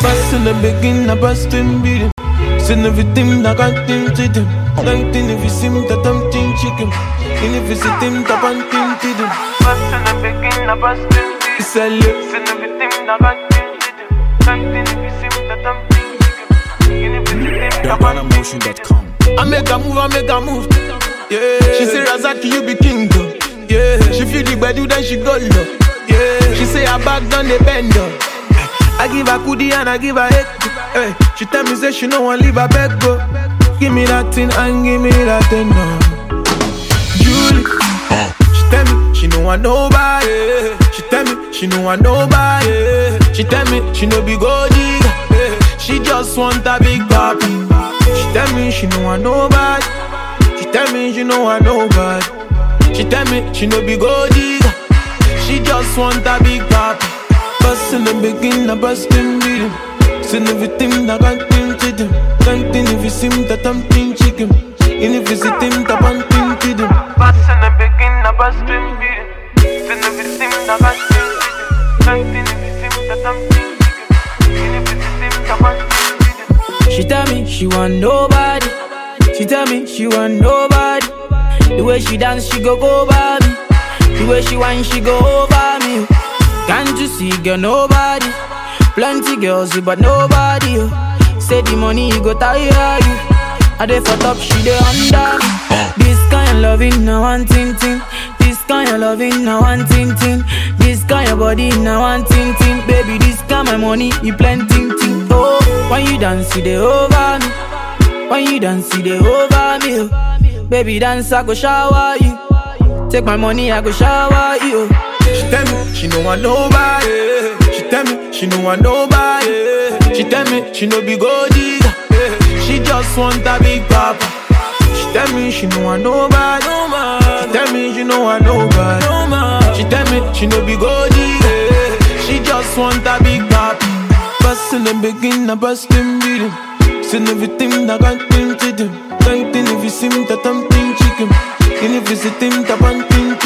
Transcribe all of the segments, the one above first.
Bust in the beginning, I bust in beating. Send everything I got him to them. Nothing if you see me, that I'm chin chicken. And if you see him, that I'm chin to them. Bust in the beginning, I bust in beating. Sell it. Send everything I got him to them. Nothing if you see me, that I'm chin chicken. And if you see that I'm GhanaMotion.com. I make a move, I make a move. Yeah. She say Razaki, you be king though. Yeah. She feel the bedu, then she go low. Yeah. She say her back done the bend though. I give her kudi and I give her head. Hey. She tell me say she no want leave her bed go. Give me that thing and give me that thing no. Julie. She tell me she no want nobody. She tell me she no want nobody. She tell me she no be gold digger. Eh, she just want a big papi. She tell me she no want nobody. She tell me she no want nobody. She tell me she no be gold. She just want a big papi. Bust in the beginning, I bust in beating. Send everything I got them. Something if you see me that I'm clean chicken. And if you see them, that I'm clean to them. In the beginning, I bust in beating. Send everything I got into them. Something if you see that I'm clean chicken. And if you see them, that I'm to them. She tell me she want nobody. She tell me she want nobody. The way she dance, she go go by me. The way she whine, she go over me. You see, girl, nobody. Plenty girls, but nobody. oh. Say the money you go tire you. I dey for top, she dey under. This kind of loving, now one thing thing. This kind of loving, now one thing thing. This kind of body, now one thing thing. Baby, this kind of money, you plenty thing. Oh, when you dance, you dey over me. When you dance, you dey over me. oh. Baby, dance, I go shower you. Take my money, I go shower you. Oh. She tell me she no want nobody. She tell me she no want nobody. She tell me she no be gold digger. She just want a big papa. She tell me she no want nobody. She tell me she no want nobody. She tell me she no be gold digger. She just want a big papa. Bust in the beginning, I bust in beating. Send everything I got into them. Something if you see me, that I'm if you see them, that I'm clean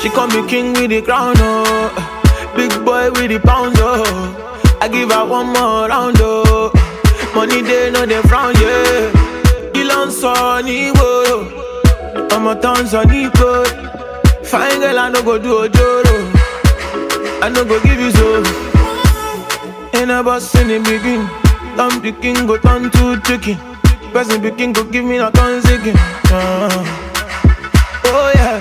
She call me king with the crown, oh. Big boy with the pound, oh. I give her one more round, oh. Money they know they frown, yeah. Ilon Sonny, whoa. I'm a Tanzania code. Fine girl, I no go do a joro. Oh. I no go give you so. Ain't a boss in the begin. Dump the king go turn to chicken. Person begin go give me a gun again. Uh. Oh yeah.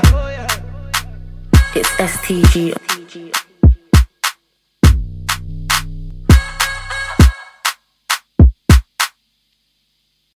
It's STG.